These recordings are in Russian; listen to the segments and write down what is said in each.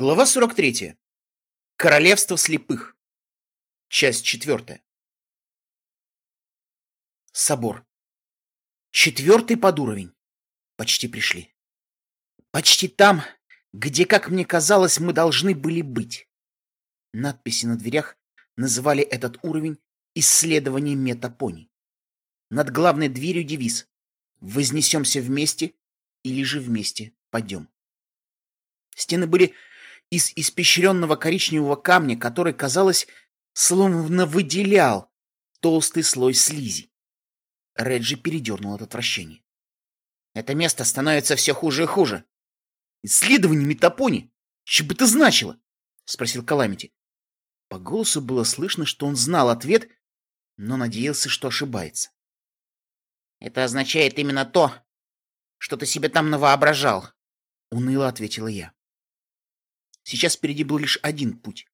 Глава 43. Королевство слепых. Часть четвертая. Собор. Четвертый под уровень. Почти пришли. Почти там, где, как мне казалось, мы должны были быть. Надписи на дверях называли этот уровень «Исследование метапоний». Над главной дверью девиз «Вознесемся вместе или же вместе пойдем». Стены были из испещренного коричневого камня, который, казалось, словно выделял толстый слой слизи. Реджи передернул от отвращения. Это место становится все хуже и хуже. Исследование метапони? Что бы это значило? Спросил Каламити. По голосу было слышно, что он знал ответ, но надеялся, что ошибается. Это означает именно то, что ты себе там навоображал, уныло ответила я. Сейчас впереди был лишь один путь.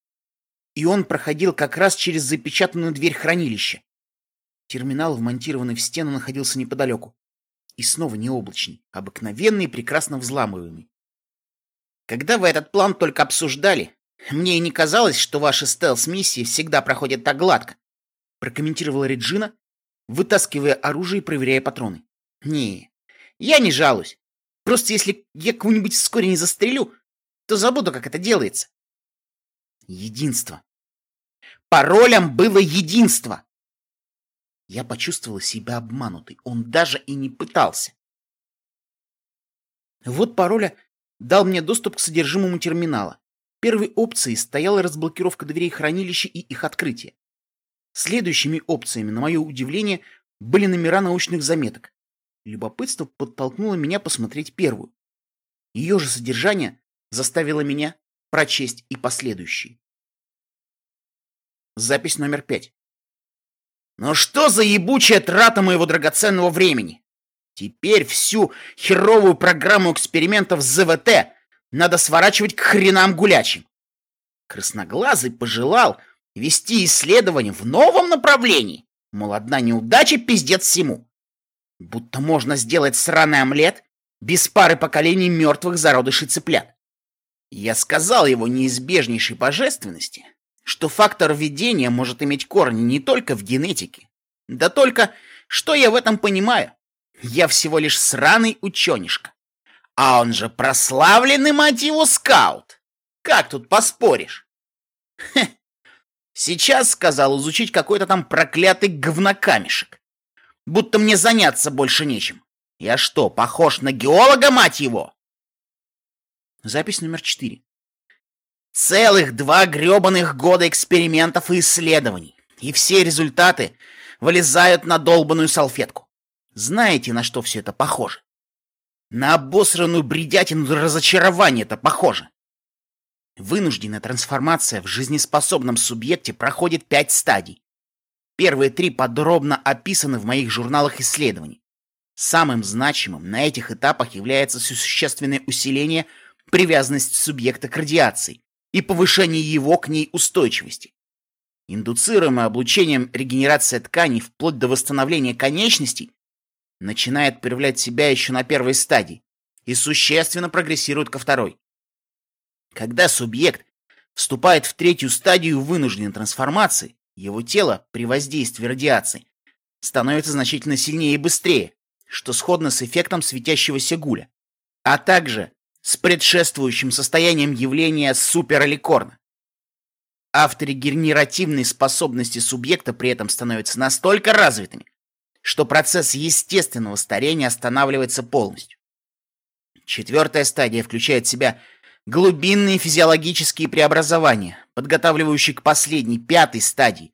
И он проходил как раз через запечатанную дверь хранилища. Терминал, вмонтированный в стену, находился неподалеку. И снова не облачный, обыкновенный и прекрасно взламываемый. Когда вы этот план только обсуждали, мне и не казалось, что ваши стелс-миссии всегда проходят так гладко, прокомментировала Реджина, вытаскивая оружие и проверяя патроны. Не, я не жалуюсь. Просто если я кого-нибудь вскоре не застрелю, то забуду, как это делается. Единство. Паролем было единство. Я почувствовала себя обманутой. Он даже и не пытался. Вот пароля дал мне доступ к содержимому терминала. Первой опцией стояла разблокировка дверей хранилища и их открытие. Следующими опциями, на мое удивление, были номера научных заметок. Любопытство подтолкнуло меня посмотреть первую. Ее же содержание заставило меня прочесть и последующие. Запись номер пять. Но что за ебучая трата моего драгоценного времени? Теперь всю херовую программу экспериментов с ЗВТ надо сворачивать к хренам гулячим. Красноглазый пожелал вести исследование в новом направлении. Мол, одна неудача пиздец всему. Будто можно сделать сраный омлет без пары поколений мертвых зародышей цыплят. Я сказал его неизбежнейшей божественности, что фактор введения может иметь корни не только в генетике. Да только, что я в этом понимаю? Я всего лишь сраный ученишка. А он же прославленный, его, скаут. Как тут поспоришь? Хе. Сейчас сказал изучить какой-то там проклятый говнокамешек. Будто мне заняться больше нечем. Я что, похож на геолога, мать его? Запись номер четыре. Целых два гребаных года экспериментов и исследований. И все результаты вылезают на долбанную салфетку. Знаете, на что все это похоже? На обосранную бредятину разочарование это похоже. Вынужденная трансформация в жизнеспособном субъекте проходит пять стадий. Первые три подробно описаны в моих журналах исследований. Самым значимым на этих этапах является существенное усиление – привязанность субъекта к радиации и повышение его к ней устойчивости. Индуцируемая облучением регенерация тканей вплоть до восстановления конечностей начинает проявлять себя еще на первой стадии и существенно прогрессирует ко второй. Когда субъект вступает в третью стадию вынужденной трансформации, его тело при воздействии радиации становится значительно сильнее и быстрее, что сходно с эффектом светящегося гуля, а также с предшествующим состоянием явления супераликорна. Авторегенеративные способности субъекта при этом становятся настолько развитыми, что процесс естественного старения останавливается полностью. Четвертая стадия включает в себя глубинные физиологические преобразования, подготавливающие к последней, пятой стадии,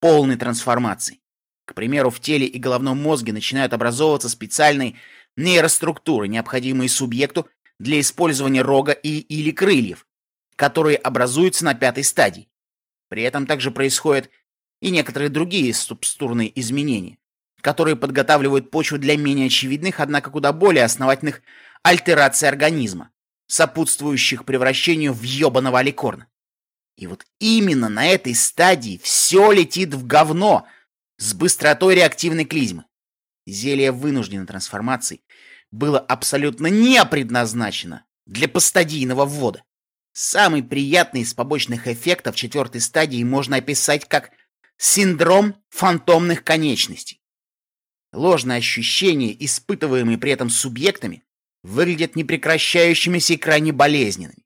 полной трансформации. К примеру, в теле и головном мозге начинают образовываться специальные нейроструктуры, необходимые субъекту для использования рога и или крыльев, которые образуются на пятой стадии. При этом также происходят и некоторые другие субстурные изменения, которые подготавливают почву для менее очевидных, однако куда более основательных альтераций организма, сопутствующих превращению в ёбаного аликорна. И вот именно на этой стадии все летит в говно с быстротой реактивной клизмы. Зелье вынужденной трансформации было абсолютно не предназначено для постадийного ввода. Самый приятный из побочных эффектов четвертой стадии можно описать как синдром фантомных конечностей. Ложные ощущения, испытываемые при этом субъектами, выглядят непрекращающимися и крайне болезненными.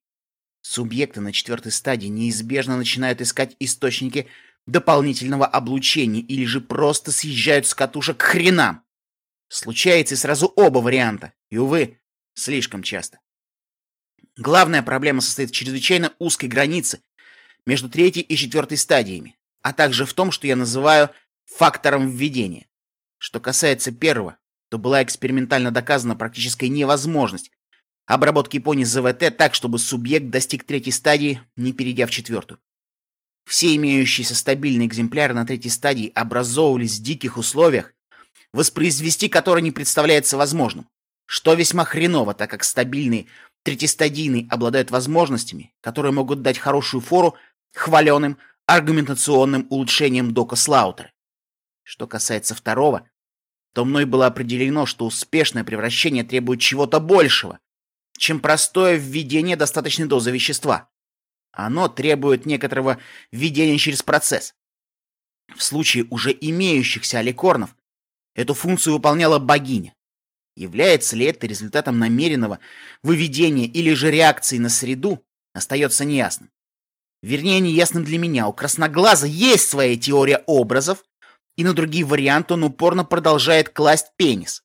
Субъекты на четвертой стадии неизбежно начинают искать источники дополнительного облучения или же просто съезжают с катушек к хренам. Случается и сразу оба варианта, и, увы, слишком часто. Главная проблема состоит в чрезвычайно узкой границе между третьей и четвертой стадиями, а также в том, что я называю фактором введения. Что касается первого, то была экспериментально доказана практическая невозможность обработки пони ЗВТ так, чтобы субъект достиг третьей стадии, не перейдя в четвертую. Все имеющиеся стабильные экземпляры на третьей стадии образовывались в диких условиях, воспроизвести которые не представляется возможным, что весьма хреново, так как стабильные третьестадийные обладают возможностями, которые могут дать хорошую фору хваленым аргументационным улучшением дока Слаутера. Что касается второго, то мной было определено, что успешное превращение требует чего-то большего, чем простое введение достаточной дозы вещества. Оно требует некоторого введения через процесс. В случае уже имеющихся аликорнов эту функцию выполняла богиня. Является ли это результатом намеренного выведения или же реакции на среду, остается неясным. Вернее, неясным для меня. У Красноглаза есть своя теория образов, и на другие варианты он упорно продолжает класть пенис.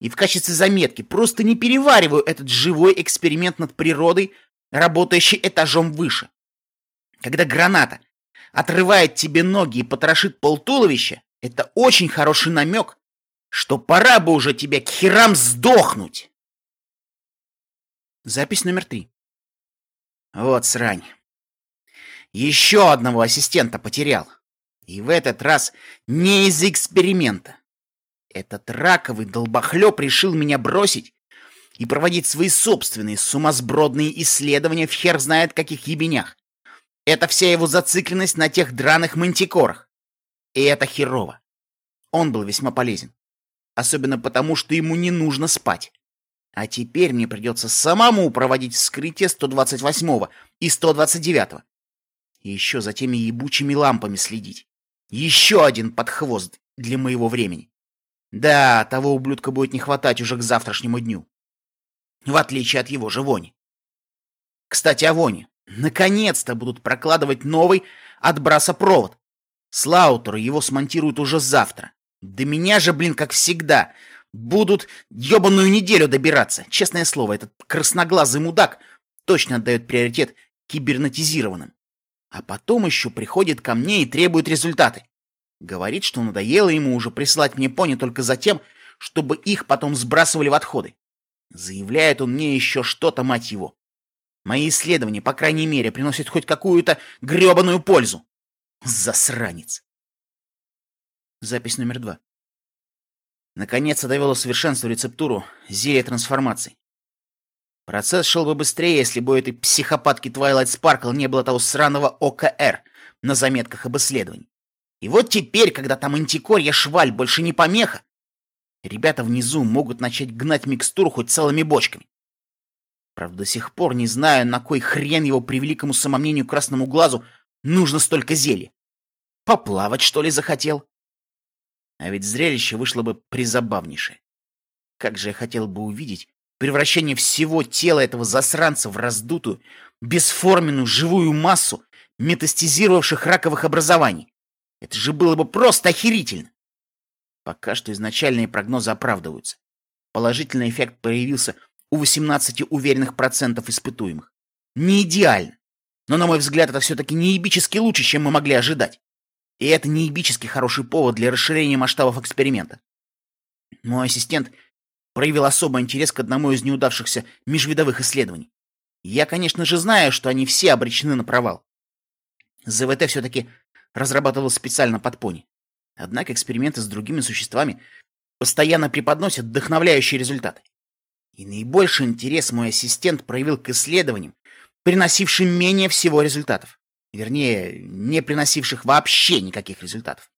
И в качестве заметки просто не перевариваю этот живой эксперимент над природой, работающий этажом выше. Когда граната отрывает тебе ноги и потрошит полтуловища, это очень хороший намек, что пора бы уже тебе к херам сдохнуть. Запись номер три. Вот срань. Еще одного ассистента потерял. И в этот раз не из эксперимента. Этот раковый долбохлеб решил меня бросить и проводить свои собственные сумасбродные исследования в хер знает каких ебенях. Это вся его зацикленность на тех драных мантикорах. И это херово. Он был весьма полезен. Особенно потому, что ему не нужно спать. А теперь мне придется самому проводить вскрытие 128 и 129. И еще за теми ебучими лампами следить. Еще один подхвост для моего времени. Да, того ублюдка будет не хватать уже к завтрашнему дню. В отличие от его же вони. Кстати, о воне. Наконец-то будут прокладывать новый отбрасопровод. Слаутер его смонтируют уже завтра. До меня же, блин, как всегда, будут ебаную неделю добираться. Честное слово, этот красноглазый мудак точно отдает приоритет кибернетизированным. А потом еще приходит ко мне и требует результаты. Говорит, что надоело ему уже прислать мне пони только за тем, чтобы их потом сбрасывали в отходы. Заявляет он мне еще что-то, мать его. Мои исследования, по крайней мере, приносят хоть какую-то гребаную пользу. Засранец. Запись номер два. Наконец-то довело совершенству рецептуру зелья трансформации. Процесс шел бы быстрее, если бы у этой психопатки Twilight Sparkle не было того сраного ОКР на заметках об исследовании. И вот теперь, когда там антикорья шваль больше не помеха, ребята внизу могут начать гнать микстуру хоть целыми бочками. Правда, до сих пор не знаю, на кой хрен его при великому самомнению красному глазу нужно столько зелья. Поплавать, что ли, захотел? А ведь зрелище вышло бы призабавнейшее. Как же я хотел бы увидеть превращение всего тела этого засранца в раздутую, бесформенную живую массу метастизировавших раковых образований. Это же было бы просто охерительно. Пока что изначальные прогнозы оправдываются. Положительный эффект появился у 18 уверенных процентов испытуемых. Не идеально, но, на мой взгляд, это все-таки неебически лучше, чем мы могли ожидать. И это не ебически хороший повод для расширения масштабов эксперимента. Мой ассистент проявил особый интерес к одному из неудавшихся межвидовых исследований. Я, конечно же, знаю, что они все обречены на провал. ЗВТ все-таки разрабатывал специально под пони. Однако эксперименты с другими существами постоянно преподносят вдохновляющие результаты. И наибольший интерес мой ассистент проявил к исследованиям, приносившим менее всего результатов. Вернее, не приносивших вообще никаких результатов.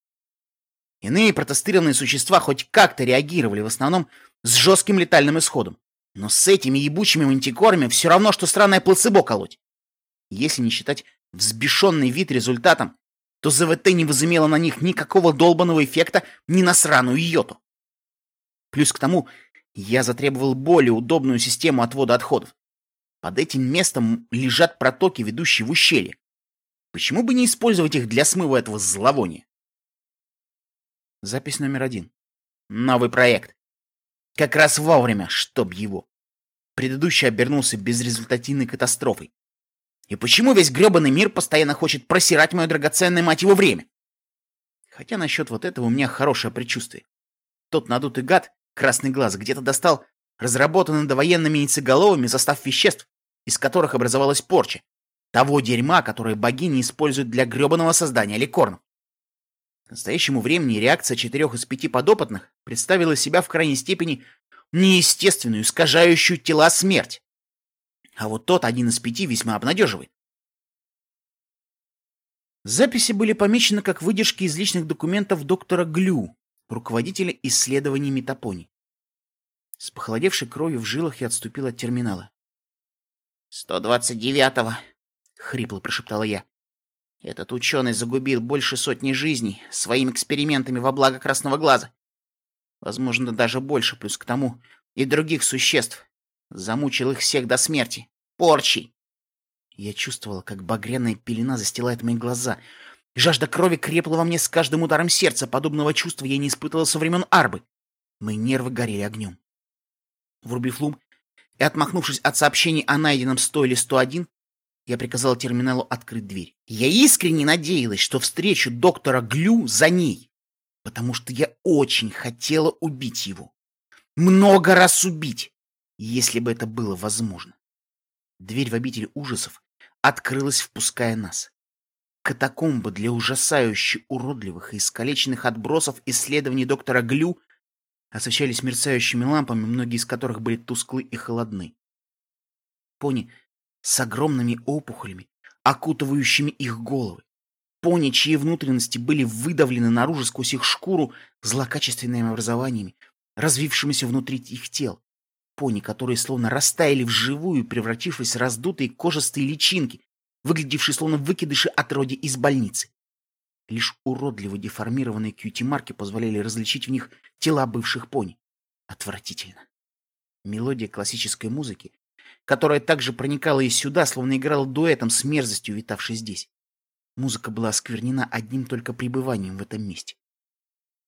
Иные протестированные существа хоть как-то реагировали, в основном с жестким летальным исходом. Но с этими ебучими мантикорами все равно, что странное плацебо колоть. Если не считать взбешенный вид результатом, то ЗВТ не возымело на них никакого долбанного эффекта ни на сраную йоту. Плюс к тому, я затребовал более удобную систему отвода отходов. Под этим местом лежат протоки, ведущие в ущелье. Почему бы не использовать их для смыва этого зловония? Запись номер один. Новый проект. Как раз вовремя, чтоб его. Предыдущий обернулся безрезультативной катастрофой. И почему весь гребаный мир постоянно хочет просирать мое драгоценное, мать его, время? Хотя насчет вот этого у меня хорошее предчувствие. Тот надутый гад, красный глаз, где-то достал разработанный довоенными яйцеголовыми состав веществ, из которых образовалась порча. Того дерьма, которое богини используют для гребаного создания ликорнов. К настоящему времени реакция четырех из пяти подопытных представила себя в крайней степени неестественную, искажающую тела смерть. А вот тот, один из пяти, весьма обнадеживает. Записи были помечены как выдержки из личных документов доктора Глю, руководителя исследований метапоний. С похолодевшей кровью в жилах я отступил от терминала. «Сто двадцать девятого!» — хрипло прошептала я. «Этот ученый загубил больше сотни жизней своими экспериментами во благо красного глаза. Возможно, даже больше, плюс к тому и других существ, Замучил их всех до смерти. Порчей. Я чувствовала, как багряная пелена застилает мои глаза. Жажда крови крепла во мне с каждым ударом сердца. Подобного чувства я не испытывала со времен Арбы. Мои нервы горели огнем. Врубив лум и отмахнувшись от сообщений о найденном 100 или 101, я приказала терминалу открыть дверь. Я искренне надеялась, что встречу доктора Глю за ней, потому что я очень хотела убить его. Много раз убить если бы это было возможно. Дверь в обитель ужасов открылась, впуская нас. Катакомбы для ужасающе уродливых и искалеченных отбросов исследований доктора Глю освещались мерцающими лампами, многие из которых были тусклы и холодны. Пони с огромными опухолями, окутывающими их головы. Пони, чьи внутренности были выдавлены наружу сквозь их шкуру злокачественными образованиями, развившимися внутри их тел пони, которые словно растаяли вживую, превратившись в раздутые кожистые личинки, выглядевшие словно выкидыши отродья из больницы. Лишь уродливо деформированные кьюти-марки позволяли различить в них тела бывших пони. Отвратительно. Мелодия классической музыки, которая также проникала и сюда, словно играла дуэтом с мерзостью, витавшей здесь. Музыка была осквернена одним только пребыванием в этом месте.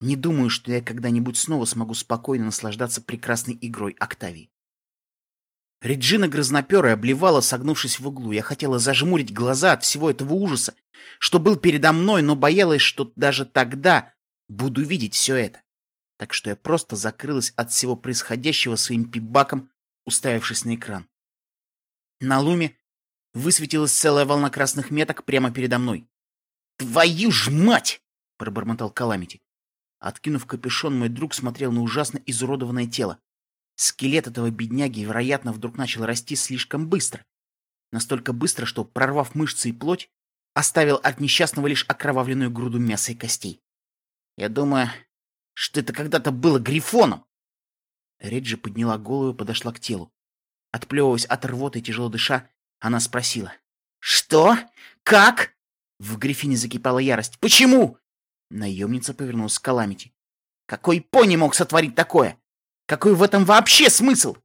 Не думаю, что я когда-нибудь снова смогу спокойно наслаждаться прекрасной игрой Октавии. Реджина грозноперая обливала, согнувшись в углу. Я хотела зажмурить глаза от всего этого ужаса, что был передо мной, но боялась, что даже тогда буду видеть все это. Так что я просто закрылась от всего происходящего своим пибаком, уставившись на экран. На луме высветилась целая волна красных меток прямо передо мной. «Твою ж мать!» — пробормотал Каламити. Откинув капюшон, мой друг смотрел на ужасно изуродованное тело. Скелет этого бедняги, вероятно, вдруг начал расти слишком быстро. Настолько быстро, что, прорвав мышцы и плоть, оставил от несчастного лишь окровавленную груду мяса и костей. Я думаю, что это когда-то было грифоном. Реджи подняла голову и подошла к телу. Отплевываясь от рвоты и тяжело дыша, она спросила. «Что? Как?» В Грифине закипала ярость. «Почему? Наемница повернулась к Каламити. «Какой пони мог сотворить такое? Какой в этом вообще смысл?»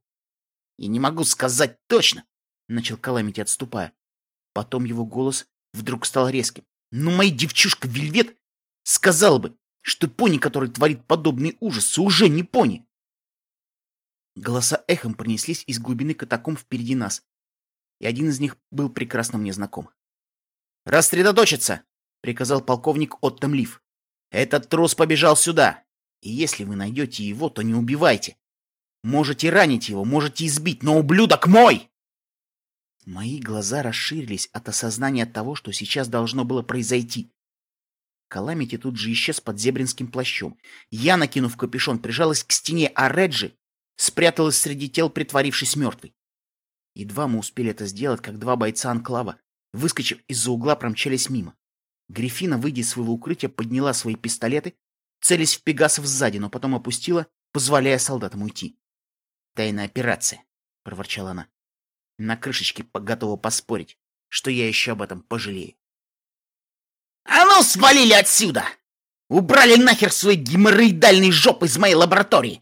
«Я не могу сказать точно», — начал Каламити, отступая. Потом его голос вдруг стал резким. «Ну, моя девчушка Вельвет сказала бы, что пони, который творит подобные ужасы, уже не пони». Голоса эхом пронеслись из глубины катакомб впереди нас, и один из них был прекрасно мне знаком. «Рассредоточиться!» — приказал полковник Оттом Лив. Этот трус побежал сюда. И если вы найдете его, то не убивайте. Можете ранить его, можете избить, но ублюдок мой!» Мои глаза расширились от осознания того, что сейчас должно было произойти. Каламити тут же исчез под зебринским плащом. Я, накинув капюшон, прижалась к стене, а Реджи спряталась среди тел, притворившись мертвой. Едва мы успели это сделать, как два бойца Анклава, выскочив из-за угла, промчались мимо. Грифина, выйдя из своего укрытия, подняла свои пистолеты, целясь в пегасов сзади, но потом опустила, позволяя солдатам уйти. «Тайная операция», — проворчала она. «На крышечке готова поспорить. что я еще об этом пожалею. «А ну, свалили отсюда! Убрали нахер свои геморроидальные жопы из моей лаборатории!»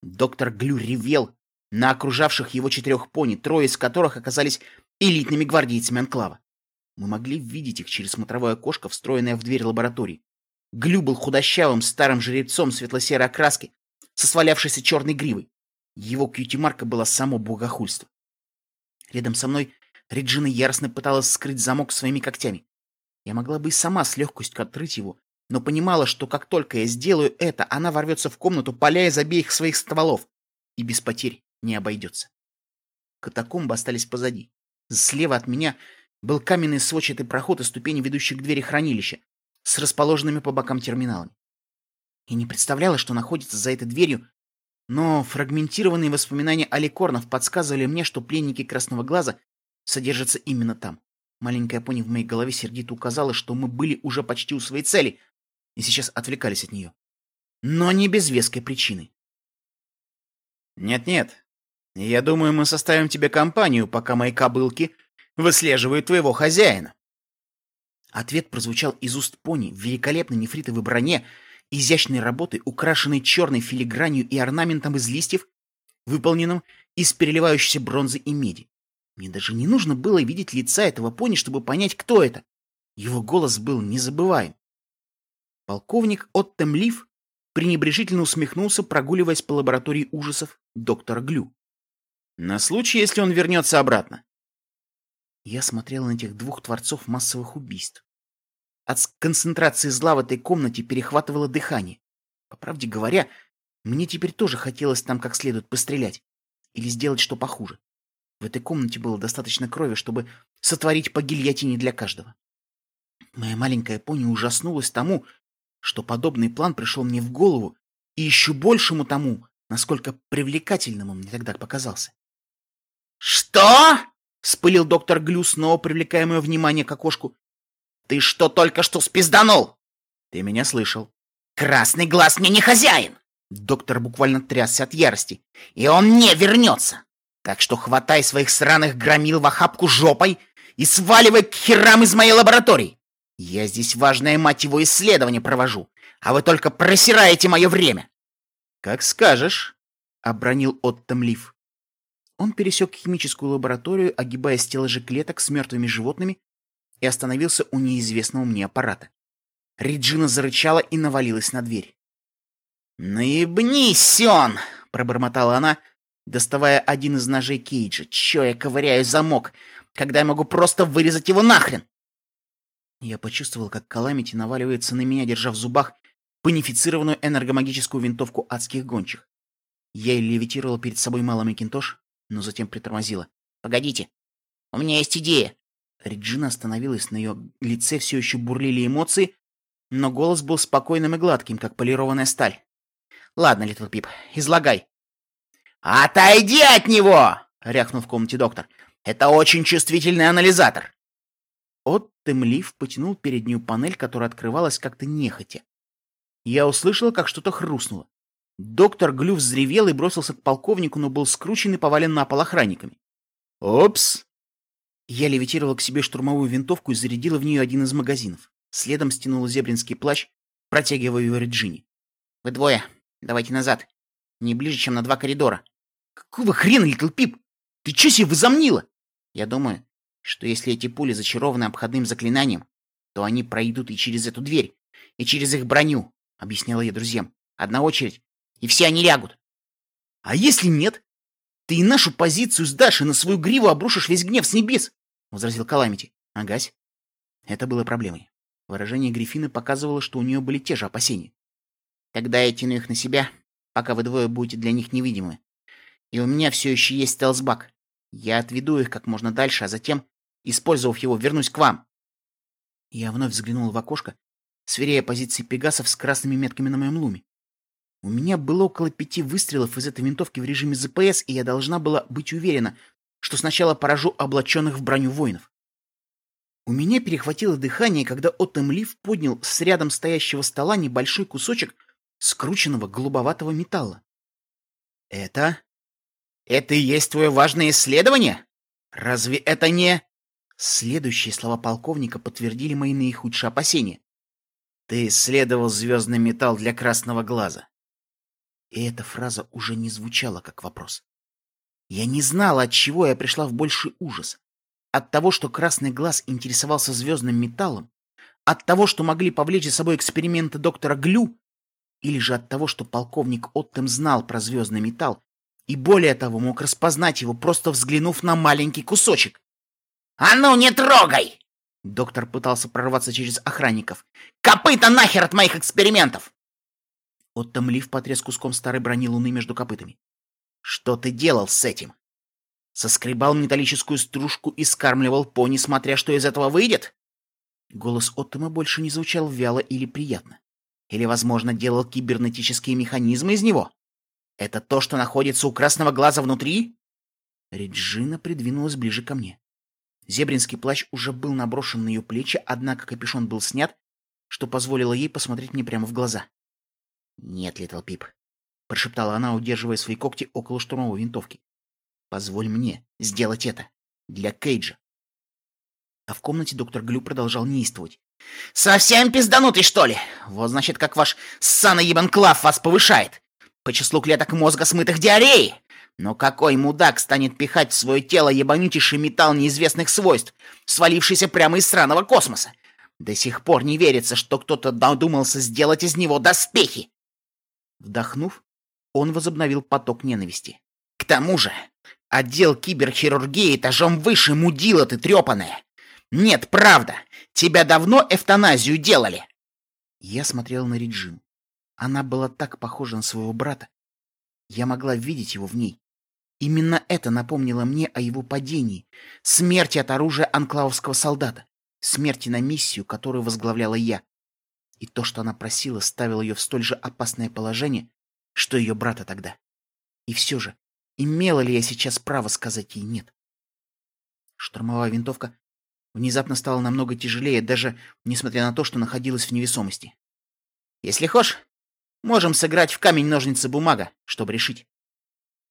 Доктор Глю ревел на окружавших его четырех пони, трое из которых оказались элитными гвардейцами Анклава. Мы могли видеть их через смотровое окошко, встроенное в дверь лаборатории. Глю был худощавым старым жеребцом светло-серой окраски со свалявшейся черной гривой. Его кьюти-марка была само богохульство. Рядом со мной Реджина яростно пыталась скрыть замок своими когтями. Я могла бы и сама с легкостью открыть его, но понимала, что как только я сделаю это, она ворвется в комнату, поля из обеих своих стволов, и без потерь не обойдется. Катакомбы остались позади. Слева от меня был каменный сводчатый проход и ступени, ведущие к двери хранилища, с расположенными по бокам терминалами. Я не представляла, что находится за этой дверью, но фрагментированные воспоминания Аликорнов подсказывали мне, что пленники Красного Глаза содержатся именно там. Маленькая пони в моей голове сердито указала, что мы были уже почти у своей цели и сейчас отвлекались от нее. Но не без веской причины. «Нет-нет, я думаю, мы составим тебе компанию, пока мои кобылки выслеживают твоего хозяина». Ответ прозвучал из уст пони в великолепной нефритовой броне, изящной работы, украшенной черной филигранью и орнаментом из листьев, выполненным из переливающейся бронзы и меди. Мне даже не нужно было видеть лица этого пони, чтобы понять, кто это. Его голос был незабываем. Полковник Оттем Лив пренебрежительно усмехнулся, прогуливаясь по лаборатории ужасов доктора Глю. На случай, если он вернется обратно. Я смотрел на этих двух творцов массовых убийств. От концентрации зла в этой комнате перехватывало дыхание. По правде говоря, мне теперь тоже хотелось там как следует пострелять. Или сделать что похуже. В этой комнате было достаточно крови, чтобы сотворить по гильотине для каждого. Моя маленькая пони ужаснулась тому, что подобный план пришел мне в голову, и еще большему тому, насколько привлекательным он мне тогда показался. «Что?» — вспылил доктор Глю, снова привлекая мое внимание к окошку. «Ты что только что спизданул?» «Ты меня слышал». «Красный глаз мне не хозяин!» Доктор буквально трясся от ярости. «И он не вернется! Так что хватай своих сраных громил в охапку жопой и сваливай к херам из моей лаборатории! Я здесь важное, мать его, исследование провожу, а вы только просираете мое время!» «Как скажешь», — обронил Оттом Лив. Он пересек химическую лабораторию, огибая стеллажи клеток с мертвыми животными, и остановился у неизвестного мне аппарата. Реджина зарычала и навалилась на дверь. «Наебнись, Сион!» — пробормотала она, доставая один из ножей Кейджа. «Чё я ковыряю замок, когда я могу просто вырезать его нахрен?» Я почувствовал, как Каламити наваливается на меня, держа в зубах панифицированную энергомагическую винтовку адских гончих. Я левитировал перед собой малый Макинтош, но затем притормозила. «Погодите, у меня есть идея!» Реджина остановилась, на ее лице все еще бурлили эмоции, но голос был спокойным и гладким, как полированная сталь. «Ладно, Литл Пип, излагай». «Отойди от него!» — рявкнул в комнате доктор. «Это очень чувствительный анализатор!» Оттем Лив потянул переднюю панель, которая открывалась как-то нехотя. Я услышал, как что-то хрустнуло. Доктор Глю взревел и бросился к полковнику, но был скручен и повален на пол охранниками. «Опс!» Я левитировал к себе штурмовую винтовку и зарядила в нее один из магазинов. Следом стянула зебринский плащ, протягивая его Реджине. «Вы двое. Давайте назад. Не ближе, чем на два коридора». «Какого хрена, Литл Пип? Ты че себе возомнила?» «Я думаю, что если эти пули зачарованы обходным заклинанием, то они пройдут и через эту дверь, и через их броню», — объясняла я друзьям. «Одна очередь, и все они лягут. А если нет? Ты и нашу позицию сдашь, и на свою гриву обрушишь весь гнев с небес, — возразил Каламити. Агась. Это было проблемой. Выражение Гриффины показывало, что у нее были те же опасения. Тогда я тяну их на себя, пока вы двое будете для них невидимы. И у меня все еще есть стелсбак. Я отведу их как можно дальше, а затем, использовав его, вернусь к вам. Я вновь взглянул в окошко, сверяя позиции пегасов с красными метками на моем луме. У меня было около пяти выстрелов из этой винтовки в режиме ЗПС, и я должна была быть уверена, что сначала поражу облаченных в броню воинов. У меня перехватило дыхание, когда Отом Лив поднял с рядом стоящего стола небольшой кусочек скрученного голубоватого металла. «Это? Это и есть твое важное исследование? Разве это не...» Следующие слова полковника подтвердили мои наихудшие опасения. Ты исследовал звездный металл для красного глаза. И эта фраза уже не звучала как вопрос. Я не знала, от чего я пришла в больший ужас. От того, что красный глаз интересовался звездным металлом, от того, что могли повлечь за собой эксперименты доктора Глю, или же от того, что полковник Оттем знал про звездный металл и более того мог распознать его, просто взглянув на маленький кусочек. «А ну, не трогай!» Доктор пытался прорваться через охранников. «Копыта нахер от моих экспериментов!» Оттом Лив потряс куском старой брони Луны между копытами. «Что ты делал с этим?» Соскребал металлическую стружку и скармливал пони, смотря что из этого выйдет? Голос Оттома больше не звучал вяло или приятно. Или, возможно, делал кибернетические механизмы из него? Это то, что находится у красного глаза внутри? Реджина придвинулась ближе ко мне. Зебринский плащ уже был наброшен на ее плечи, однако капюшон был снят, что позволило ей посмотреть мне прямо в глаза. «Нет, Литл Пип», — прошептала она, удерживая свои когти около штурмовой винтовки. «Позволь мне сделать это. Для Кейджа». А в комнате доктор Глю продолжал неистовать. «Совсем пизданутый, что ли? Вот значит, как ваш ссаный ебанклав вас повышает. По числу клеток мозга, смытых диареей. Но какой мудак станет пихать в свое тело ебанутейший металл неизвестных свойств, свалившийся прямо из сраного космоса? До сих пор не верится, что кто-то додумался сделать из него доспехи. Вдохнув, он возобновил поток ненависти. К тому же, отдел киберхирургии этажом выше мудила ты трепаная. Нет, правда, тебя давно эвтаназию делали. Я смотрел на Реджину. Она была так похожа на своего брата. Я могла видеть его в ней. Именно это напомнило мне о его падении, смерти от оружия анклавовского солдата, смерти на миссию, которую возглавляла я. И то, что она просила, ставило ее в столь же опасное положение, что ее брата тогда. И все же, имела ли я сейчас право сказать ей «нет»? Штурмовая винтовка внезапно стала намного тяжелее, даже несмотря на то, что находилась в невесомости. «Если хочешь, можем сыграть в камень-ножницы-бумага, чтобы решить».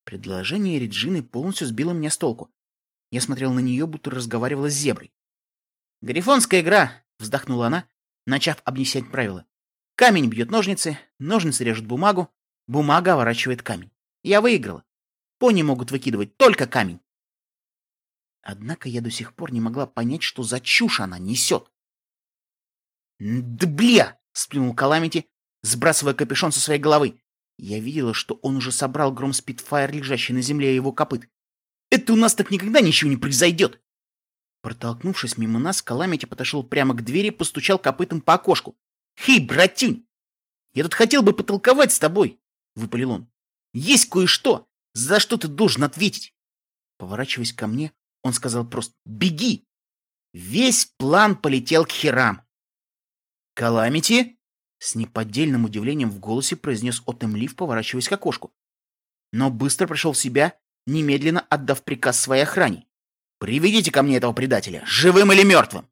Предложение Реджины полностью сбило меня с толку. Я смотрел на нее, будто разговаривала с зеброй. «Грифонская игра!» — вздохнула она, начав объяснять правила. «Камень бьет ножницы, ножницы режут бумагу, бумага оворачивает камень. Я выиграла. Пони могут выкидывать только камень». Однако я до сих пор не могла понять, что за чушь она несет. «Да бля!» — сплюнул Каламити, сбрасывая капюшон со своей головы. Я видела, что он уже собрал гром Спитфайр, лежащий на земле его копыт. Это у нас так никогда ничего не произойдет. Протолкнувшись мимо нас, Каламити подошел прямо к двери, постучал копытом по окошку. «Хей, братюнь! Я тут хотел бы потолковать с тобой!» — выпалил он. «Есть кое-что, за что ты должен ответить!» Поворачиваясь ко мне, он сказал просто «Беги!» Весь план полетел к херам. «Каламити?» С неподдельным удивлением в голосе произнес Отемлив, поворачиваясь к окошку. Но быстро пришел в себя, немедленно отдав приказ своей охране. «Приведите ко мне этого предателя, живым или мертвым!»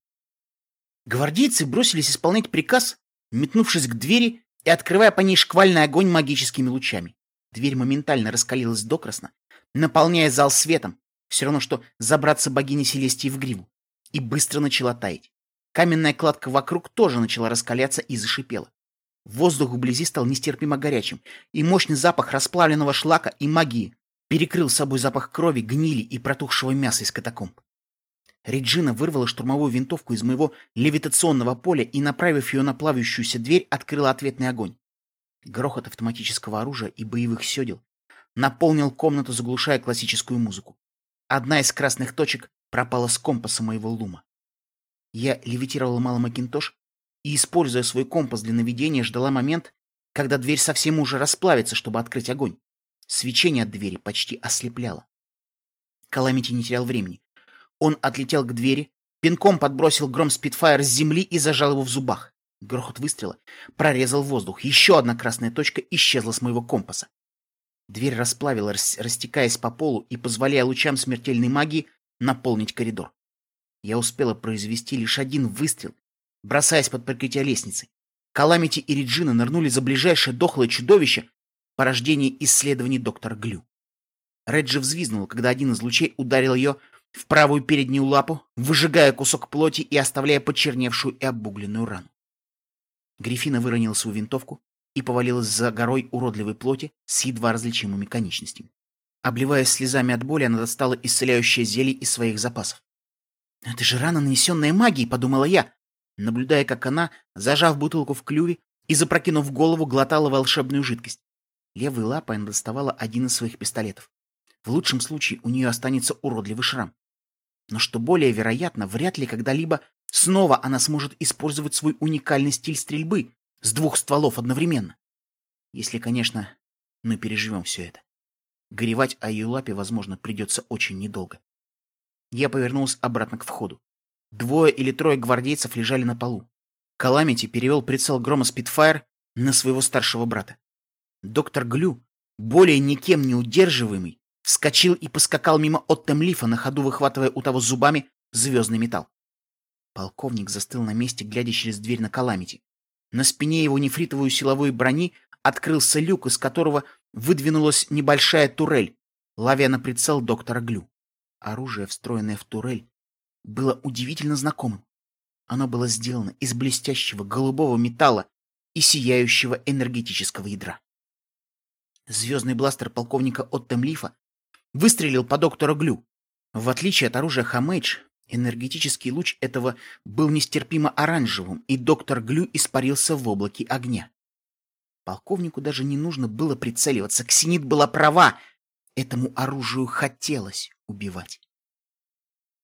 Гвардейцы бросились исполнять приказ, метнувшись к двери и открывая по ней шквальный огонь магическими лучами. Дверь моментально раскалилась докрасно, наполняя зал светом, все равно, что забраться богине Селестии в гриву, и быстро начала таять. Каменная кладка вокруг тоже начала раскаляться и зашипела. Воздух вблизи стал нестерпимо горячим, и мощный запах расплавленного шлака и магии перекрыл собой запах крови, гнили и протухшего мяса из катакомб. Реджина вырвала штурмовую винтовку из моего левитационного поля и, направив ее на плавающуюся дверь, открыла ответный огонь. Грохот автоматического оружия и боевых седел наполнил комнату, заглушая классическую музыку. Одна из красных точек пропала с компаса моего лума. Я левитировала малый Макинтош и, используя свой компас для наведения, ждала момент, когда дверь совсем уже расплавится, чтобы открыть огонь. Свечение от двери почти ослепляло. Каламити не терял времени. Он отлетел к двери, пинком подбросил гром Спитфайр с земли и зажал его в зубах. Грохот выстрела прорезал воздух. Еще одна красная точка исчезла с моего компаса. Дверь расплавилась, растекаясь по полу и позволяя лучам смертельной магии наполнить коридор. Я успела произвести лишь один выстрел, бросаясь под прикрытие лестницы. Каламити и Реджина нырнули за ближайшее дохлое чудовище, порождение исследований доктора Глю. Реджи взвизгнула, когда один из лучей ударил ее в правую переднюю лапу, выжигая кусок плоти и оставляя почерневшую и обугленную рану. Грифина выронила свою винтовку и повалилась за горой уродливой плоти с едва различимыми конечностями. Обливаясь слезами от боли, она достала исцеляющее зелье из своих запасов. «Это же рана, нанесенная магией», — подумала я, наблюдая, как она, зажав бутылку в клюве и запрокинув голову, глотала волшебную жидкость. Левой лапой она доставала один из своих пистолетов. В лучшем случае у нее останется уродливый шрам. Но что более вероятно, вряд ли когда-либо снова она сможет использовать свой уникальный стиль стрельбы с двух стволов одновременно. Если, конечно, мы переживем все это. Горевать о ее лапе, возможно, придется очень недолго. Я повернулся обратно к входу. Двое или трое гвардейцев лежали на полу. Каламити перевел прицел грома Спитфайр на своего старшего брата. Доктор Глю, более никем не удерживаемый, вскочил и поскакал мимо Оттемлифа, на ходу выхватывая у того зубами звездный металл. Полковник застыл на месте, глядя через дверь на Каламити. На спине его нефритовой силовой брони открылся люк, из которого выдвинулась небольшая турель, ловя на прицел доктора Глю. Оружие, встроенное в турель, было удивительно знакомым. Оно было сделано из блестящего голубого металла и сияющего энергетического ядра. Звездный бластер полковника Оттемлифа выстрелил по доктору Глю. В отличие от оружия Хамэйдж, энергетический луч этого был нестерпимо оранжевым, и доктор Глю испарился в облаке огня. Полковнику даже не нужно было прицеливаться. Ксенит была права. Этому оружию хотелось убивать.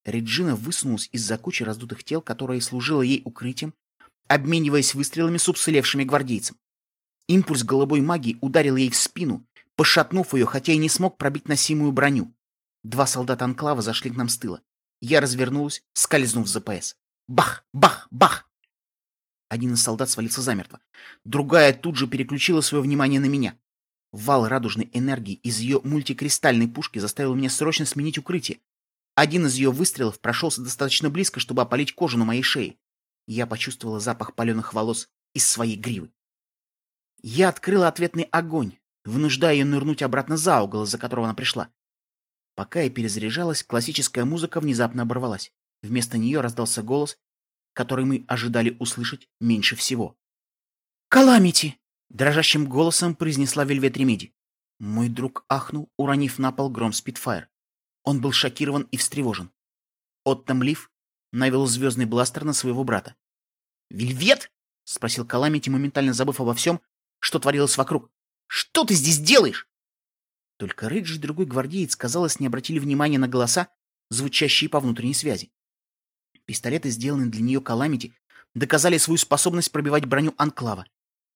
Реджина высунулась из-за кучи раздутых тел, которая служила ей укрытием, обмениваясь выстрелами с уцелевшими гвардейцем. Импульс голубой магии ударил ей в спину, пошатнув ее, хотя и не смог пробить носимую броню. Два солдата Анклава зашли к нам с тыла. Я развернулась, скользнув за ПС. Бах! Бах! Бах! Один из солдат свалился замертво. Другая тут же переключила свое внимание на меня. Вал радужной энергии из ее мультикристальной пушки заставил меня срочно сменить укрытие, один из ее выстрелов прошелся достаточно близко, чтобы опалить кожу на моей шее. Я почувствовала запах паленых волос из своей гривы. Я открыла ответный огонь, вынуждая ее нырнуть обратно за угол, из-за которого она пришла. Пока я перезаряжалась, классическая музыка внезапно оборвалась. Вместо нее раздался голос, который мы ожидали услышать меньше всего. «Каламити!» — дрожащим голосом произнесла Вельвет Ремеди. Мой друг ахнул, уронив на пол гром Спитфайр. Он был шокирован и встревожен. Оттом Лив навел звездный бластер на своего брата. «Вельвет?» — спросил Каламити, моментально забыв обо всем, что творилось вокруг. «Что ты здесь делаешь?» Только Рейдж и другой гвардеец, казалось, не обратили внимания на голоса, звучащие по внутренней связи. Пистолеты, сделанные для нее Каламити, доказали свою способность пробивать броню Анклава.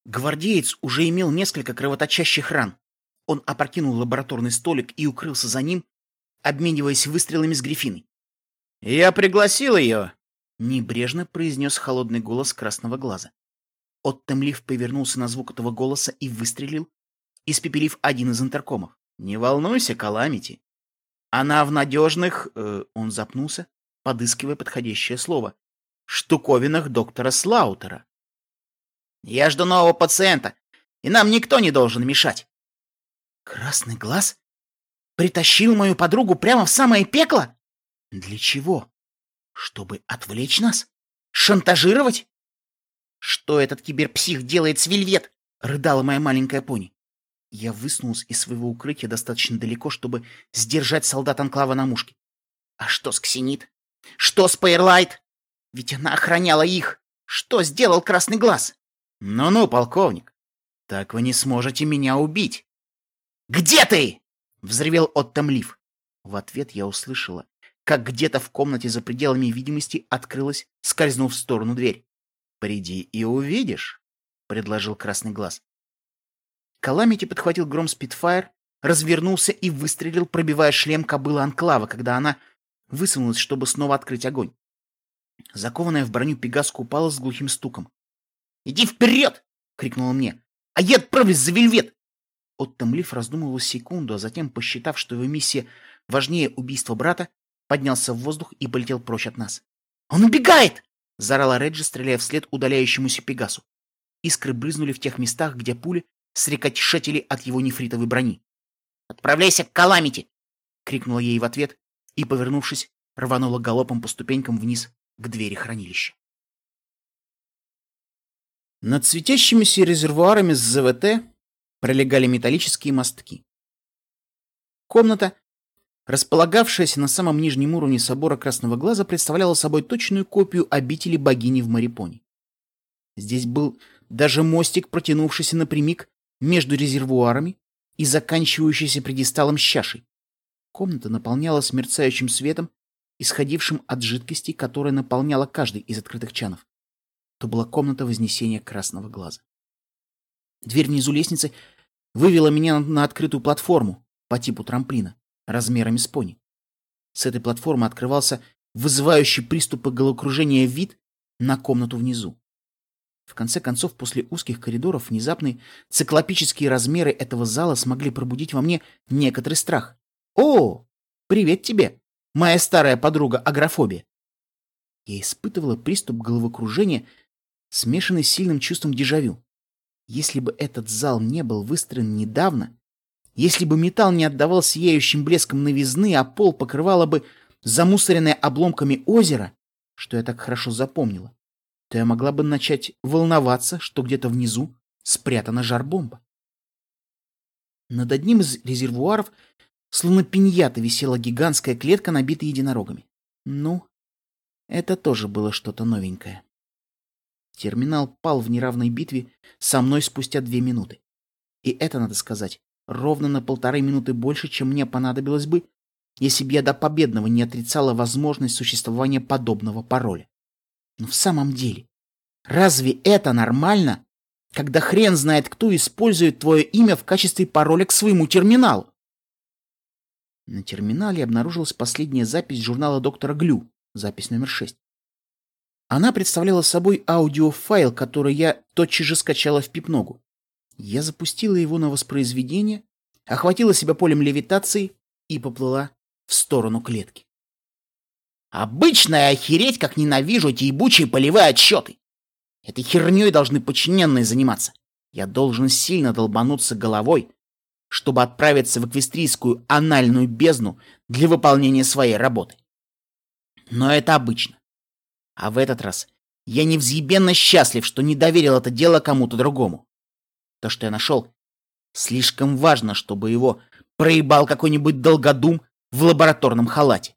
Гвардеец уже имел несколько кровоточащих ран. Он опрокинул лабораторный столик и укрылся за ним, обмениваясь выстрелами с Грифиной. «Я пригласил ее!» — небрежно произнес холодный голос красного глаза. Оттемлив повернулся на звук этого голоса и выстрелил, испепелив один из интеркомов. «Не волнуйся, Каламити. Она в надежных...» э, Он запнулся, подыскивая подходящее слово. «Штуковинах доктора Слаутера». «Я жду нового пациента, и нам никто не должен мешать». «Красный глаз?» Притащил мою подругу прямо в самое пекло? Для чего? Чтобы отвлечь нас? Шантажировать? Что этот киберпсих делает с Вельвет? Рыдала моя маленькая пони. Я высунулся из своего укрытия достаточно далеко, чтобы сдержать солдат Анклава на мушке. А что с Ксенит? Что с Пейрлайт? Ведь она охраняла их. Что сделал Красный Глаз? Ну-ну, полковник, так вы не сможете меня убить. Где ты? — взревел Оттамлив. В ответ я услышала, как где-то в комнате за пределами видимости открылась, скользнув в сторону дверь. «Приди и увидишь», — предложил Красный Глаз. Каламити подхватил гром Спитфайр, развернулся и выстрелил, пробивая шлем кобылы Анклава, когда она высунулась, чтобы снова открыть огонь. Закованная в броню Пегаска упала с глухим стуком. «Иди вперед!» — крикнула мне. «А я отправлюсь за Вельвет! Оттомлив раздумывал секунду, а затем, посчитав, что его миссия важнее убийства брата, поднялся в воздух и полетел прочь от нас. «Он убегает!» — заорала Реджи, стреляя вслед удаляющемуся Пегасу. Искры брызнули в тех местах, где пули срикошетили от его нефритовой брони. «Отправляйся к Каламити!» — крикнула ей в ответ и, повернувшись, рванула галопом по ступенькам вниз к двери хранилища. Над светящимися резервуарами с ЗВТ пролегали металлические мостки. Комната, располагавшаяся на самом нижнем уровне собора Красного Глаза, представляла собой точную копию обители богини в Марипоне. Здесь был даже мостик, протянувшийся напрямик между резервуарами и заканчивающийся предисталом с чашей. Комната наполнялась мерцающим светом, исходившим от жидкости, которая наполняла каждый из открытых чанов. То была комната Вознесения Красного Глаза. Дверь внизу лестницы вывела меня на открытую платформу по типу трамплина, размерами с пони. С этой платформы открывался вызывающий приступы головокружения вид на комнату внизу. В конце концов, после узких коридоров, внезапные циклопические размеры этого зала смогли пробудить во мне некоторый страх. «О, привет тебе, моя старая подруга агрофобия!» Я испытывала приступ головокружения, смешанный с сильным чувством дежавю. Если бы этот зал не был выстроен недавно, если бы металл не отдавал сияющим блеском новизны, а пол покрывало бы замусоренное обломками озеро, что я так хорошо запомнила, то я могла бы начать волноваться, что где-то внизу спрятана жар-бомба. Над одним из резервуаров, словно пиньята, висела гигантская клетка, набитая единорогами. Ну, это тоже было что-то новенькое. Терминал пал в неравной битве со мной спустя две минуты. И это, надо сказать, ровно на полторы минуты больше, чем мне понадобилось бы, если бы я до победного не отрицала возможность существования подобного пароля. Но в самом деле, разве это нормально, когда хрен знает кто использует твое имя в качестве пароля к своему терминалу? На терминале обнаружилась последняя запись журнала доктора Глю, запись номер 6. Она представляла собой аудиофайл, который я тотчас же скачала в пипногу. Я запустила его на воспроизведение, охватила себя полем левитации и поплыла в сторону клетки. Обычная охереть, как ненавижу эти ебучие полевые отчеты. Этой херней должны подчиненные заниматься. Я должен сильно долбануться головой, чтобы отправиться в эквестрийскую анальную бездну для выполнения своей работы. Но это обычно. А в этот раз я невзъебенно счастлив, что не доверил это дело кому-то другому. То, что я нашел, слишком важно, чтобы его проебал какой-нибудь долгодум в лабораторном халате.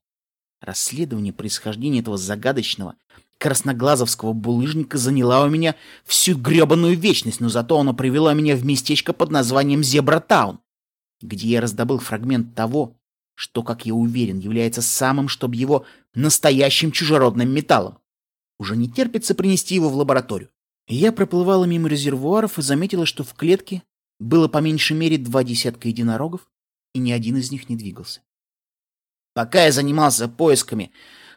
Расследование происхождения этого загадочного красноглазовского булыжника заняла у меня всю гребаную вечность, но зато оно привело меня в местечко под названием Зебратаун, где я раздобыл фрагмент того, что, как я уверен, является самым, чтобы его настоящим чужеродным металлом. Уже не терпится принести его в лабораторию. Я проплывала мимо резервуаров и заметила, что в клетке было по меньшей мере два десятка единорогов, и ни один из них не двигался. Пока я занимался поисками,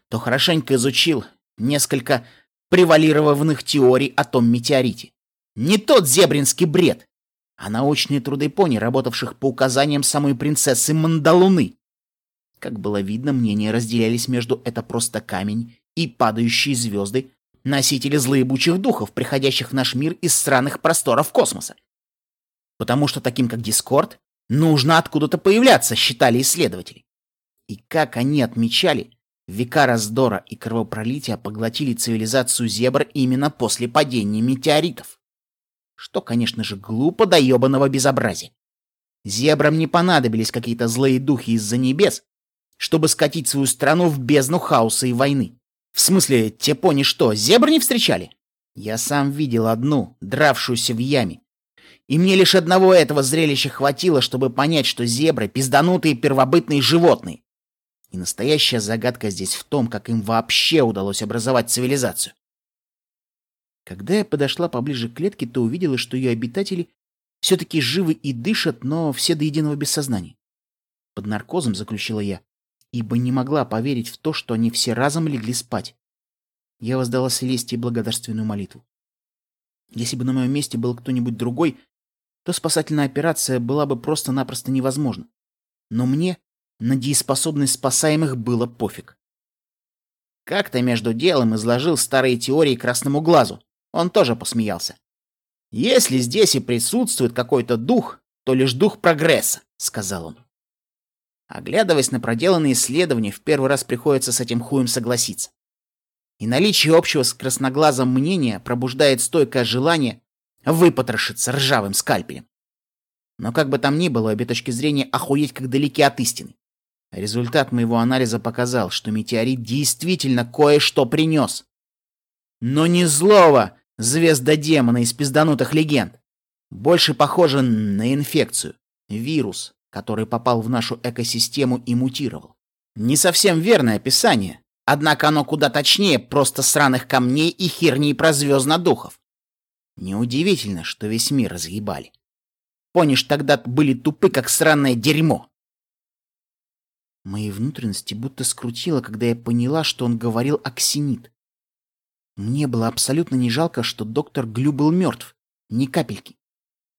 то хорошенько изучил несколько превалированных теорий о том метеорите. Не тот зебринский бред, а научные труды пони, работавших по указаниям самой принцессы Мандалуны. Как было видно, мнения разделялись между «это просто камень» и «падающие звезды», носители злоебучих духов, приходящих в наш мир из странных просторов космоса. Потому что таким, как Дискорд, нужно откуда-то появляться, считали исследователи. И как они отмечали, века раздора и кровопролития поглотили цивилизацию зебр именно после падения метеоритов. Что, конечно же, глупо до ебаного безобразия. Зебрам не понадобились какие-то злые духи из-за небес, чтобы скатить свою страну в бездну хаоса и войны. В смысле, те пони что, зебр не встречали? Я сам видел одну, дравшуюся в яме. И мне лишь одного этого зрелища хватило, чтобы понять, что зебры — пизданутые первобытные животные. И настоящая загадка здесь в том, как им вообще удалось образовать цивилизацию. Когда я подошла поближе к клетке, то увидела, что ее обитатели все-таки живы и дышат, но все до единого без сознания. Под наркозом заключила я, ибо не могла поверить в то, что они все разом легли спать. Я воздала Селестии благодарственную молитву. Если бы на моем месте был кто-нибудь другой, то спасательная операция была бы просто-напросто невозможна. Но мне на дееспособность спасаемых было пофиг. Как-то между делом изложил старые теории красному глазу. Он тоже посмеялся. «Если здесь и присутствует какой-то дух, то лишь дух прогресса», — сказал он. Оглядываясь на проделанные исследования, в первый раз приходится с этим хуем согласиться. И наличие общего с красноглазом мнения пробуждает стойкое желание выпотрошиться ржавым скальпелем. Но как бы там ни было, обе точки зрения охуеть как далеки от истины. Результат моего анализа показал, что метеорит действительно кое-что принес. Но не злого звезда-демона из пизданутых легенд. Больше похоже на инфекцию, вирус, который попал в нашу экосистему и мутировал. Не совсем верное описание, однако оно куда точнее просто сраных камней и херни про звездно-духов. Неудивительно, что весь мир разъебали. Понишь, тогда были тупы, как сраное дерьмо. Мои внутренности будто скрутило, когда я поняла, что он говорил оксинит. Мне было абсолютно не жалко, что доктор Глю был мертв. Ни капельки.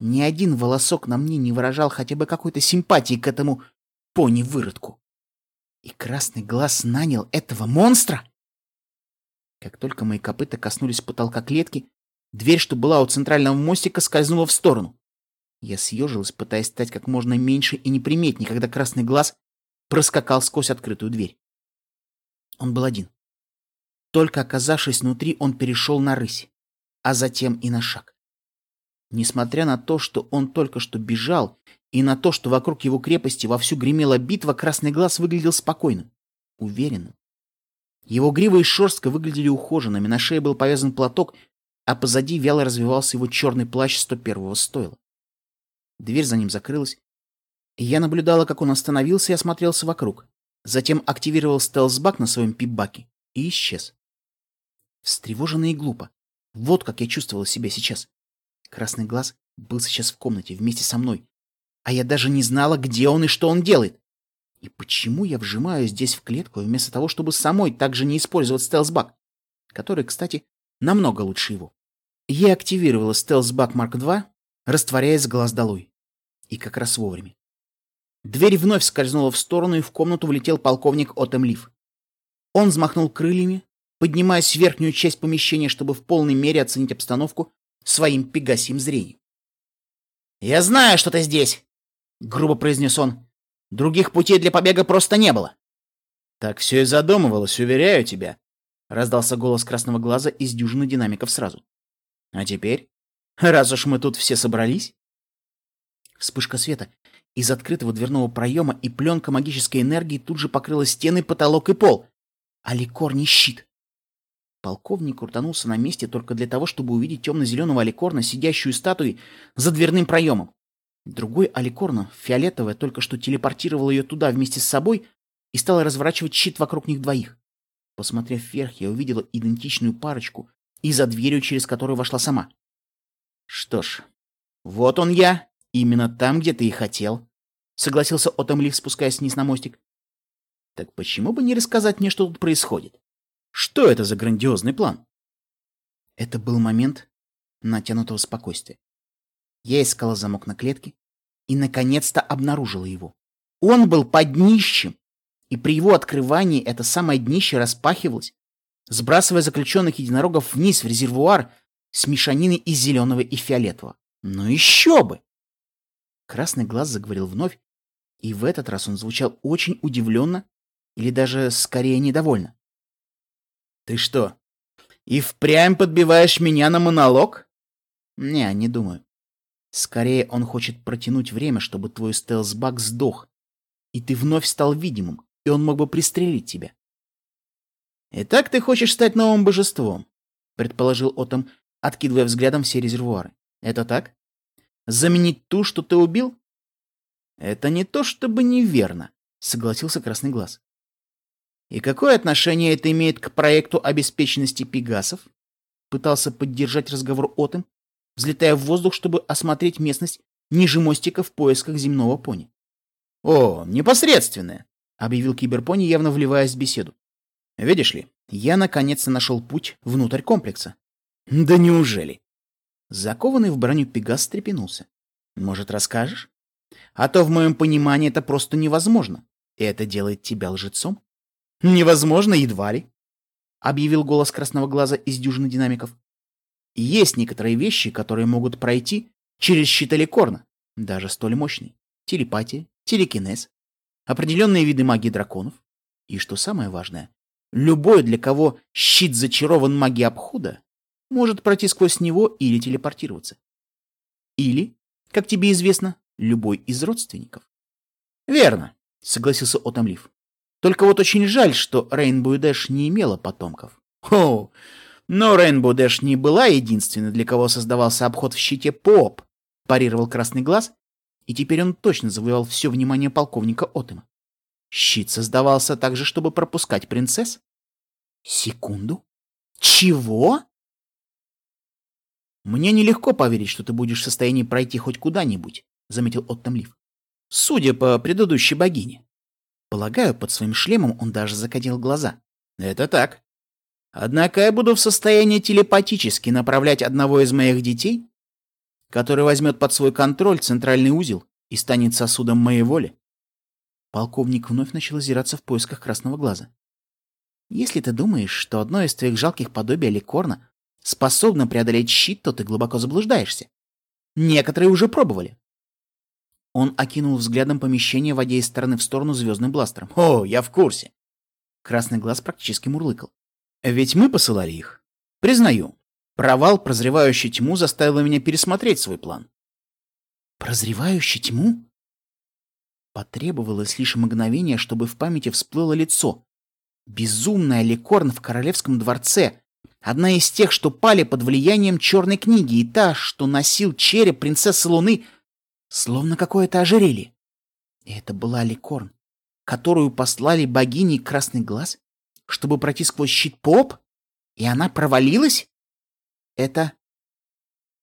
Ни один волосок на мне не выражал хотя бы какой-то симпатии к этому пони-выродку. И красный глаз нанял этого монстра? Как только мои копыта коснулись потолка клетки, дверь, что была у центрального мостика, скользнула в сторону. Я съежилась, пытаясь стать как можно меньше и неприметнее, когда красный глаз проскакал сквозь открытую дверь. Он был один. Только оказавшись внутри, он перешел на рысь, а затем и на шаг. Несмотря на то, что он только что бежал, и на то, что вокруг его крепости вовсю гремела битва, красный глаз выглядел спокойным, уверенным. Его грива и шерстка выглядели ухоженными, на шее был повязан платок, а позади вяло развивался его черный плащ 101-го стойла. Дверь за ним закрылась. Я наблюдала, как он остановился и осмотрелся вокруг. Затем активировал стелсбак на своем пипбаке и исчез. Встревоженно и глупо. Вот как я чувствовала себя сейчас. Красный глаз был сейчас в комнате вместе со мной. А я даже не знала, где он и что он делает. И почему я вжимаю здесь в клетку, вместо того, чтобы самой также не использовать стелсбак, который, кстати, намного лучше его. Я активировала стелсбак Марк 2 растворяясь глаз долой. И как раз вовремя. Дверь вновь скользнула в сторону, и в комнату влетел полковник Отем Лив. Он взмахнул крыльями, поднимаясь в верхнюю часть помещения, чтобы в полной мере оценить обстановку своим пегасим зрением. «Я знаю, что ты здесь!» — грубо произнес он. «Других путей для побега просто не было!» «Так все и задумывалось, уверяю тебя!» — раздался голос красного глаза из дюжины динамиков сразу. «А теперь Раз уж мы тут все собрались. Вспышка света. Из открытого дверного проема и пленка магической энергии тут же покрыла стены, потолок и пол. А ликор щит. Полковник крутанулся на месте только для того, чтобы увидеть темно-зеленого аликорна, сидящую статуей за дверным проемом. Другой аликорна, фиолетовая, только что телепортировала ее туда вместе с собой и стала разворачивать щит вокруг них двоих. Посмотрев вверх, я увидела идентичную парочку и за дверью, через которую вошла сама. Что ж, вот он я, именно там, где ты и хотел, согласился Отомлив, спускаясь вниз на мостик. Так почему бы не рассказать мне, что тут происходит? Что это за грандиозный план? Это был момент натянутого спокойствия. Я искала замок на клетке и, наконец-то, обнаружила его. Он был под днищем, и при его открывании это самое днище распахивалось, сбрасывая заключенных единорогов вниз в резервуар, с мешаниной из зеленого и фиолетового. Ну еще бы! Красный глаз заговорил вновь, и в этот раз он звучал очень удивленно или даже скорее недовольно. «Ты что, и впрямь подбиваешь меня на монолог?» «Не, не думаю. Скорее он хочет протянуть время, чтобы твой стелсбак сдох, и ты вновь стал видимым, и он мог бы пристрелить тебя». «Итак ты хочешь стать новым божеством?» — предположил Отом, откидывая взглядом все резервуары. Это так? Заменить ту, что ты убил? Это не то чтобы неверно, согласился Красный Глаз. И какое отношение это имеет к проекту обеспеченности пегасов? Пытался поддержать разговор Отом, взлетая в воздух, чтобы осмотреть местность ниже мостика в поисках земного пони. «О, непосредственное!» — объявил киберпони, явно вливаясь в беседу. «Видишь ли, я наконец-то нашел путь внутрь комплекса. Да неужели? Закованный в броню Пегас стрепенулся. Может, расскажешь? А то в моем понимании это просто невозможно. И это делает тебя лжецом? Невозможно, едва ли. Объявил голос красного глаза из дюжины динамиков. Есть некоторые вещи, которые могут пройти через щит Аликорна, даже столь мощный. Телепатия, телекинез. определенные виды магии драконов, и, что самое важное, любой, для кого щит зачарован магией обхода, может пройти сквозь него или телепортироваться. Или, как тебе известно, любой из родственников. Верно, согласился Отомлив. Только вот очень жаль, что Рейнбоу Дэш не имела потомков. О, но Рейнбоу Дэш не была единственной, для кого создавался обход в щите ПОП, парировал Красный Глаз, и теперь он точно завоевал все внимание полковника Отема. Щит создавался также, чтобы пропускать принцесс? Секунду. Чего? Мне нелегко поверить, что ты будешь в состоянии пройти хоть куда-нибудь, заметил Оттамлив. Судя по предыдущей богине. Полагаю, под своим шлемом он даже закатил глаза. Это так. Однако я буду в состоянии телепатически направлять одного из моих детей, который возьмет под свой контроль центральный узел и станет сосудом моей воли. Полковник вновь начал озираться в поисках красного глаза. «Если ты думаешь, что одно из твоих жалких подобий Аликорна способно преодолеть щит, то ты глубоко заблуждаешься. Некоторые уже пробовали». Он окинул взглядом помещение, водя из стороны в сторону звездным бластером. «О, я в курсе!» Красный глаз практически мурлыкал. «Ведь мы посылали их. Признаю, провал, прозревающий тьму, заставил меня пересмотреть свой план». «Прозревающий тьму?» Потребовалось лишь мгновение, чтобы в памяти всплыло лицо. Безумная Ликорн в королевском дворце. Одна из тех, что пали под влиянием черной книги, и та, что носил череп принцессы Луны, словно какое-то ожерелье. И это была Ликорн, которую послали богини Красный Глаз, чтобы пройти сквозь щит поп, и она провалилась? Это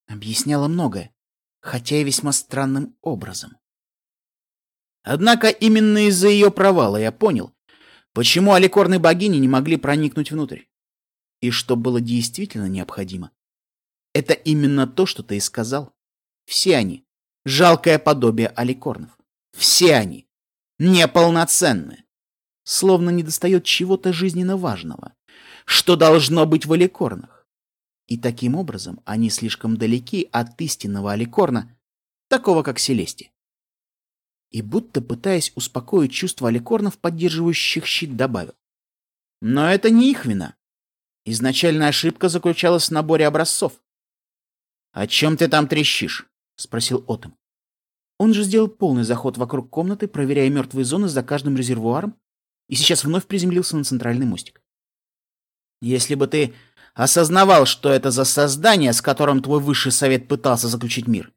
объясняло многое, хотя и весьма странным образом. Однако именно из-за ее провала я понял, почему аликорны богини не могли проникнуть внутрь. И что было действительно необходимо. Это именно то, что ты и сказал. Все они — жалкое подобие аликорнов. Все они — неполноценные. Словно недостает чего-то жизненно важного, что должно быть в аликорнах. И таким образом они слишком далеки от истинного аликорна, такого как Селести и, будто пытаясь успокоить чувства аликорнов, поддерживающих щит, добавил. Но это не их вина. Изначальная ошибка заключалась в наборе образцов. «О чем ты там трещишь?» — спросил Отом. Он же сделал полный заход вокруг комнаты, проверяя мертвые зоны за каждым резервуаром, и сейчас вновь приземлился на центральный мостик. «Если бы ты осознавал, что это за создание, с которым твой высший совет пытался заключить мир,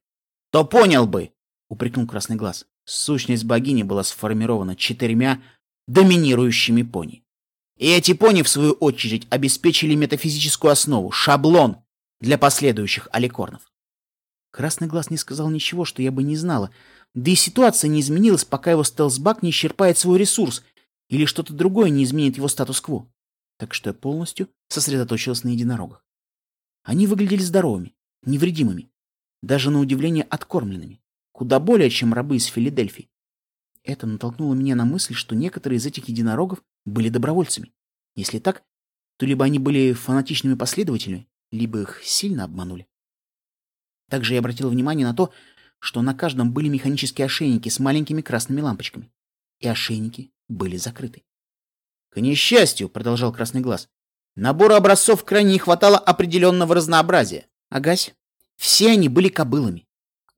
то понял бы, — упрекнул Красный Глаз. Сущность богини была сформирована четырьмя доминирующими пони. И эти пони, в свою очередь, обеспечили метафизическую основу, шаблон для последующих аликорнов. Красный Глаз не сказал ничего, что я бы не знала, да и ситуация не изменилась, пока его стелсбак не исчерпает свой ресурс или что-то другое не изменит его статус-кво. Так что я полностью сосредоточилась на единорогах. Они выглядели здоровыми, невредимыми, даже на удивление откормленными куда более, чем рабы из Филадельфии. Это натолкнуло меня на мысль, что некоторые из этих единорогов были добровольцами. Если так, то либо они были фанатичными последователями, либо их сильно обманули. Также я обратил внимание на то, что на каждом были механические ошейники с маленькими красными лампочками. И ошейники были закрыты. «К несчастью», — продолжал Красный Глаз, — «набора образцов крайне не хватало определенного разнообразия. Агась, все они были кобылами.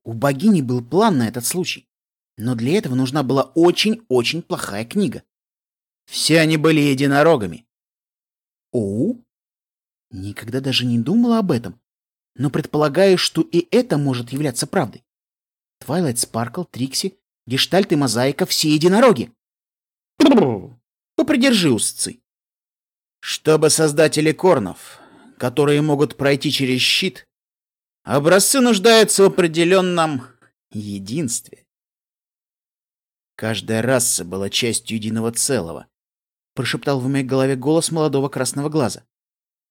У богини был план на этот случай, но для этого нужна была очень-очень плохая книга. Все они были единорогами. О, никогда даже не думала об этом, но предполагаю, что и это может являться правдой. Твайлайт Спаркл, Трикси, Гештальт и Мозаика — все единороги. Попридержи устцы. Чтобы создатели корнов, которые могут пройти через щит, Образцы нуждаются в определенном единстве. Каждая раса была частью единого целого, прошептал в моей голове голос молодого красного глаза,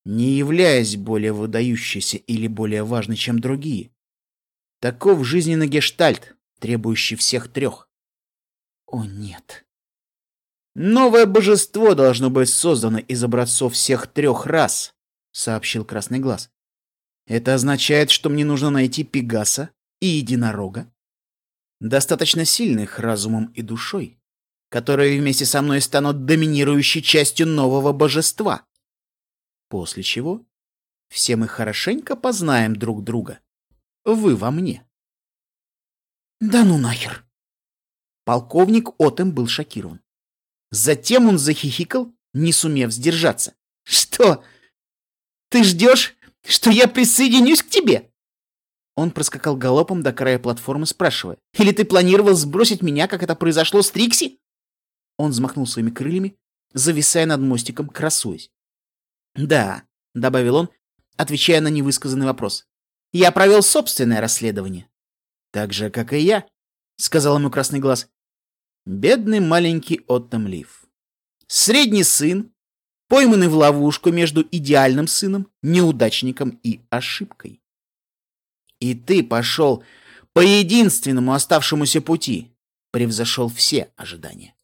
не являясь более выдающейся или более важной, чем другие. Таков жизненный гештальт, требующий всех трех. О нет. Новое божество должно быть создано из образцов всех трех рас, сообщил красный глаз. Это означает, что мне нужно найти Пегаса и Единорога, достаточно сильных разумом и душой, которые вместе со мной станут доминирующей частью нового божества. После чего все мы хорошенько познаем друг друга. Вы во мне. Да ну нахер. Полковник Отем был шокирован. Затем он захихикал, не сумев сдержаться. Что? Ты ждешь, что я присоединюсь к тебе? Он проскакал галопом до края платформы, спрашивая. Или ты планировал сбросить меня, как это произошло с Трикси? Он взмахнул своими крыльями, зависая над мостиком, красуясь. «Да», — добавил он, отвечая на невысказанный вопрос. «Я провел собственное расследование». «Так же, как и я», — сказал ему Красный Глаз. Бедный маленький Оттом Лив. Средний сын, пойманный в ловушку между идеальным сыном, неудачником и ошибкой. И ты пошел по единственному оставшемуся пути, превзошел все ожидания.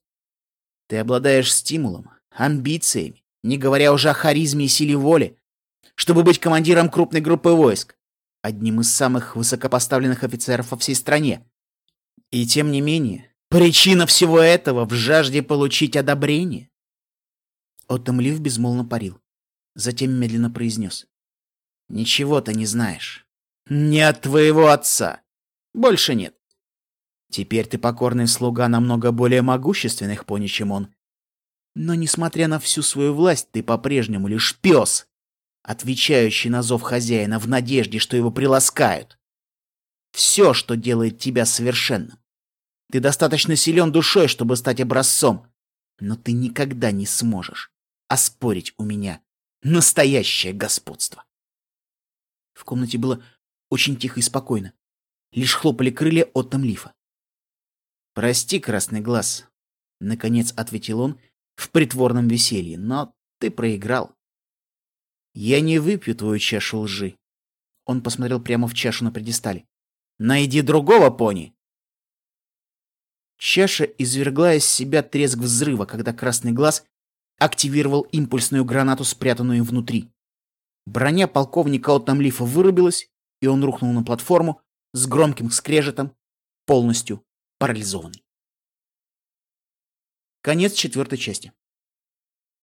Ты обладаешь стимулом, амбициями, не говоря уже о харизме и силе воли, чтобы быть командиром крупной группы войск, одним из самых высокопоставленных офицеров во всей стране. И тем не менее, причина всего этого в жажде получить одобрение. Отомлив безмолвно парил. Затем медленно произнес. «Ничего ты не знаешь. Не от твоего отца. Больше нет. Теперь ты покорный слуга намного более могущественных пони, чем он. Но, несмотря на всю свою власть, ты по-прежнему лишь пес, отвечающий на зов хозяина в надежде, что его приласкают. Все, что делает тебя совершенным. Ты достаточно силен душой, чтобы стать образцом, но ты никогда не сможешь оспорить у меня настоящее господство. В комнате было очень тихо и спокойно. Лишь хлопали крылья от Лифа. «Прости, красный глаз», — наконец ответил он в притворном веселье, — «но ты проиграл. Я не выпью твою чашу лжи». Он посмотрел прямо в чашу на предистале. «Найди другого пони!» Чаша извергла из себя треск взрыва, когда красный глаз активировал импульсную гранату, спрятанную внутри. Броня полковника Оттамлифа вырубилась, и он рухнул на платформу с громким скрежетом, полностью парализованный. Конец четвертой части.